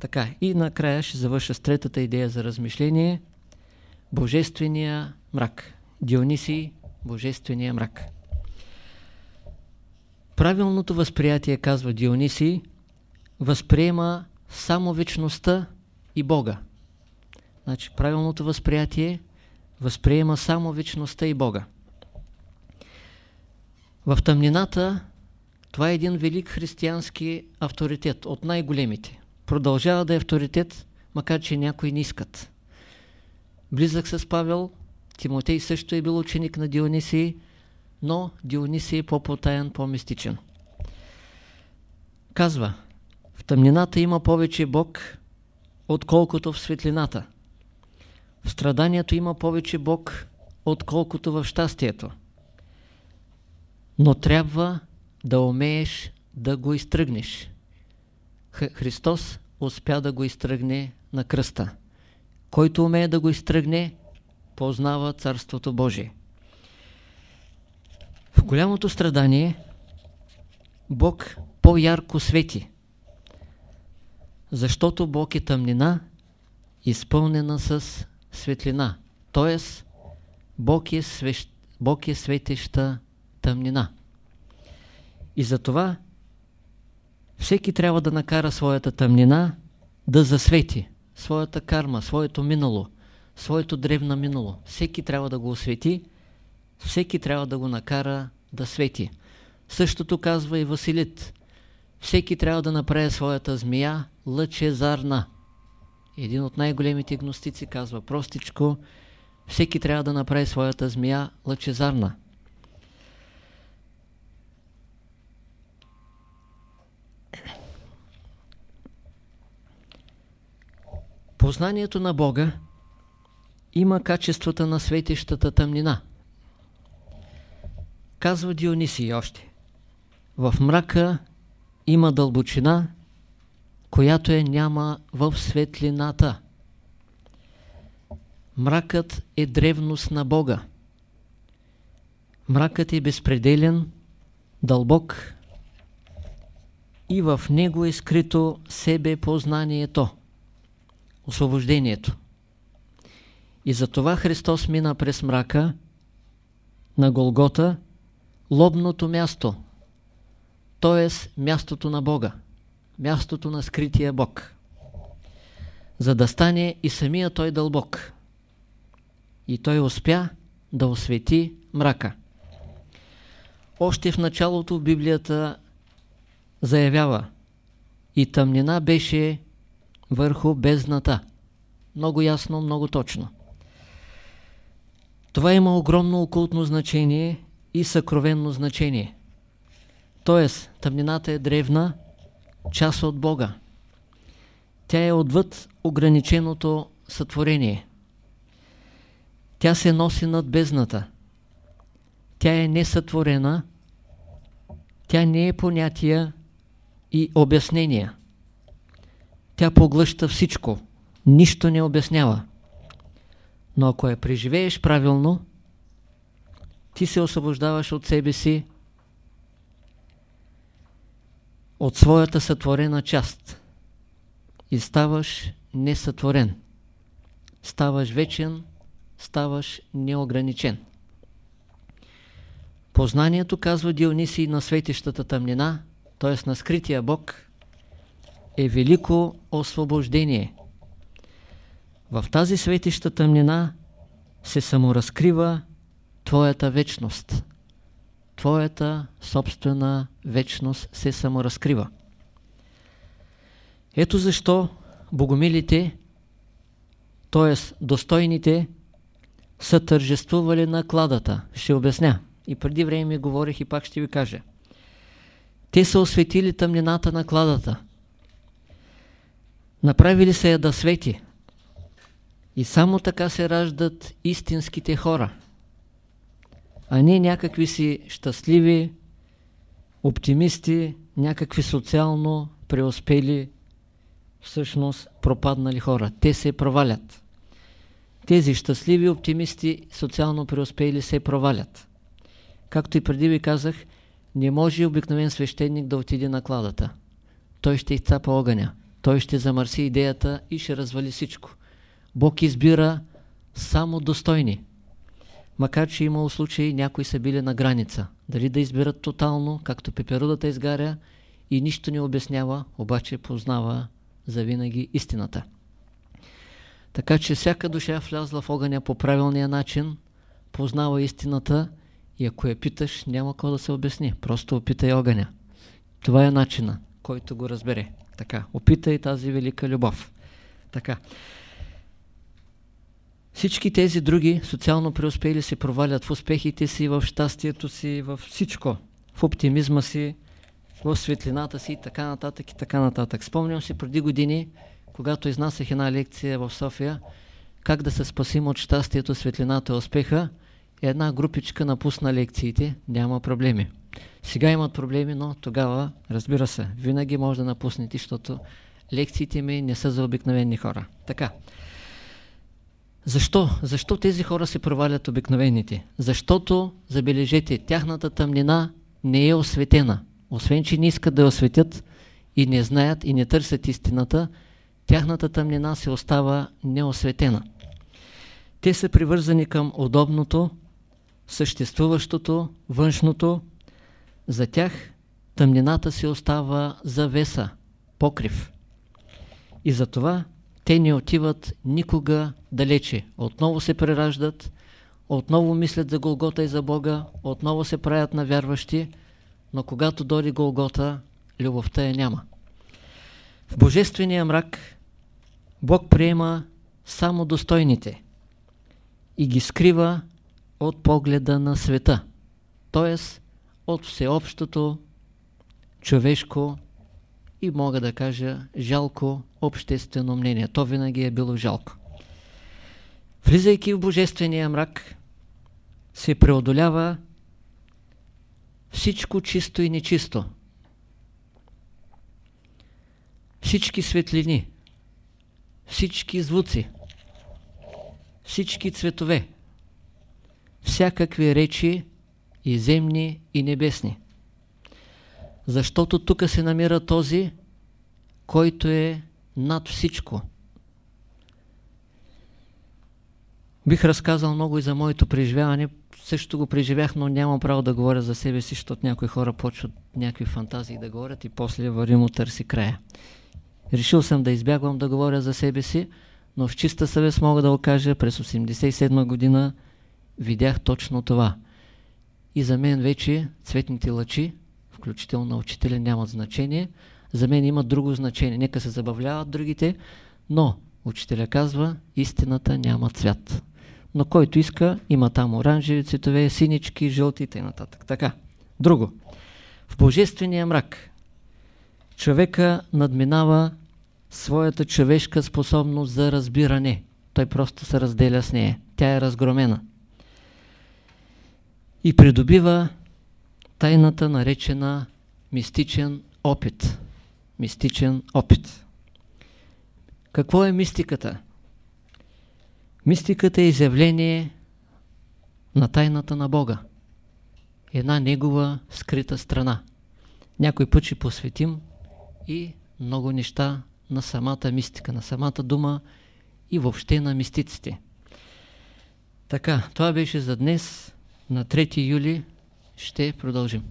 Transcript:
Така, и накрая ще завърша с третата идея за размишление. Божествения мрак. Дионисий, Божествения мрак. Правилното възприятие, казва Дионисий, възприема само вечността и Бога. Значи, правилното възприятие възприема само вечността и Бога. В тъмнината това е един велик християнски авторитет, от най-големите. Продължава да е авторитет, макар че някои не искат. Близък с Павел, Тимотей също е бил ученик на Дионисий, но Дионисий е по-потаян, по-мистичен. Казва, в тъмнината има повече Бог, отколкото в светлината. В страданието има повече Бог, отколкото в щастието. Но трябва да умееш да го изтръгнеш. Христос успя да го изтръгне на кръста. Който умее да го изтръгне, познава Царството Божие. В голямото страдание Бог по-ярко свети, защото Бог е тъмнина, изпълнена с светлина. Тоест, Бог е, свещ... Бог е светеща тъмнина. И затова всеки трябва да накара своята тъмнина да засвети своята карма, своето минало, своето древно минало. Всеки трябва да го освети, всеки трябва да го накара да свети. Същото казва и Василит. Всеки трябва да направи своята змия лъчезарна. Един от най-големите гностици казва простичко, всеки трябва да направи своята змия лъчезарна. Познанието на Бога има качествата на светещата тъмнина. Казва Дионисий още. В мрака има дълбочина, която е няма в светлината. Мракът е древност на Бога. Мракът е безпределен, дълбок и в него е скрито себе познанието освобождението. И затова Христос мина през мрака на Голгота, лобното място, т.е. мястото на Бога, мястото на скрития Бог, за да стане и самия той дълбок. И той успя да освети мрака. Още в началото Библията заявява и тъмнина беше върху бездната. Много ясно, много точно. Това има огромно окултно значение и съкровенно значение. Тоест, тъмнината е древна, част от Бога. Тя е отвъд ограниченото сътворение. Тя се носи над бездната. Тя е несътворена. Тя не е понятия и обяснения. Тя поглъща всичко. Нищо не обяснява. Но ако я преживееш правилно, ти се освобождаваш от себе си, от своята сътворена част и ставаш несътворен. Ставаш вечен, ставаш неограничен. Познанието, казва Дионисий, на светещата тъмнина, т.е. на скрития Бог, е велико освобождение. В тази светища тъмнина се саморазкрива Твоята вечност. Твоята собствена вечност се саморазкрива. Ето защо богомилите, т.е. достойните, са тържествували на кладата. Ще обясня. И преди време говорих и пак ще ви кажа. Те са осветили тъмнината на кладата. Направили се я да свети. И само така се раждат истинските хора. А не някакви си щастливи, оптимисти, някакви социално преуспели, всъщност пропаднали хора. Те се провалят. Тези щастливи оптимисти, социално преуспели, се провалят. Както и преди ви казах, не може обикновен свещеник да отиде на кладата. Той ще изцапа огъня той ще замърси идеята и ще развали всичко. Бог избира само достойни. Макар, че имало случаи, някои са били на граница. Дали да изберат тотално, както пеперудата изгаря и нищо не обяснява, обаче познава завинаги истината. Така че всяка душа влязла в огъня по правилния начин, познава истината и ако я питаш, няма какво да се обясни. Просто опитай огъня. Това е начина, който го разбере. Така, опитай тази велика любов. Така. Всички тези други социално преуспели се провалят в успехите си, в щастието си, в всичко. В оптимизма си, в светлината си и така нататък и така нататък. Спомням си преди години, когато изнасях една лекция в София, как да се спасим от щастието, светлината и успеха, една групичка напусна лекциите, няма проблеми. Сега имат проблеми, но тогава, разбира се, винаги може да напуснете, защото лекциите ми не са за обикновени хора. Така. Защо? Защо тези хора се провалят обикновените? Защото, забележете, тяхната тъмнина не е осветена. Освен, че не искат да я осветят и не знаят и не търсят истината, тяхната тъмнина се остава неосветена. Те са привързани към удобното, съществуващото, външното. За тях тъмнината се остава завеса, покрив. И затова те не отиват никога далече. Отново се прераждат, отново мислят за Голгота и за Бога, отново се правят на вярващи, но когато дойде Голгота, любовта я няма. В Божествения мрак Бог приема само достойните и ги скрива от погледа на света, т.е. от всеобщото човешко и мога да кажа жалко обществено мнение. То винаги е било жалко. Влизайки в Божествения мрак, се преодолява всичко чисто и нечисто. Всички светлини, всички звуци, всички цветове, всякакви речи и земни и небесни. Защото тук се намира този, който е над всичко. Бих разказал много и за моето преживяване. Също го преживях, но нямам право да говоря за себе си, защото някои хора почват някакви фантазии да говорят и после вървим от търси края. Решил съм да избягвам да говоря за себе си, но в чиста съвест мога да окажа, през 87 година видях точно това. И за мен вече цветните лъчи, включително на учителя, нямат значение. За мен имат друго значение. Нека се забавляват другите, но учителя казва, истината няма цвят. Но който иска, има там оранжеви цветове, синички, жълти и т.н. Така. Друго. В Божествения мрак човека надминава своята човешка способност за разбиране. Той просто се разделя с нея. Тя е разгромена. И придобива тайната наречена мистичен опит. Мистичен опит. Какво е мистиката? Мистиката е изявление на тайната на Бога. Една негова скрита страна. Някой път ще посветим и много неща на самата мистика, на самата дума и въобще на мистиците. Така, това беше за днес. На 3 юли ще продължим.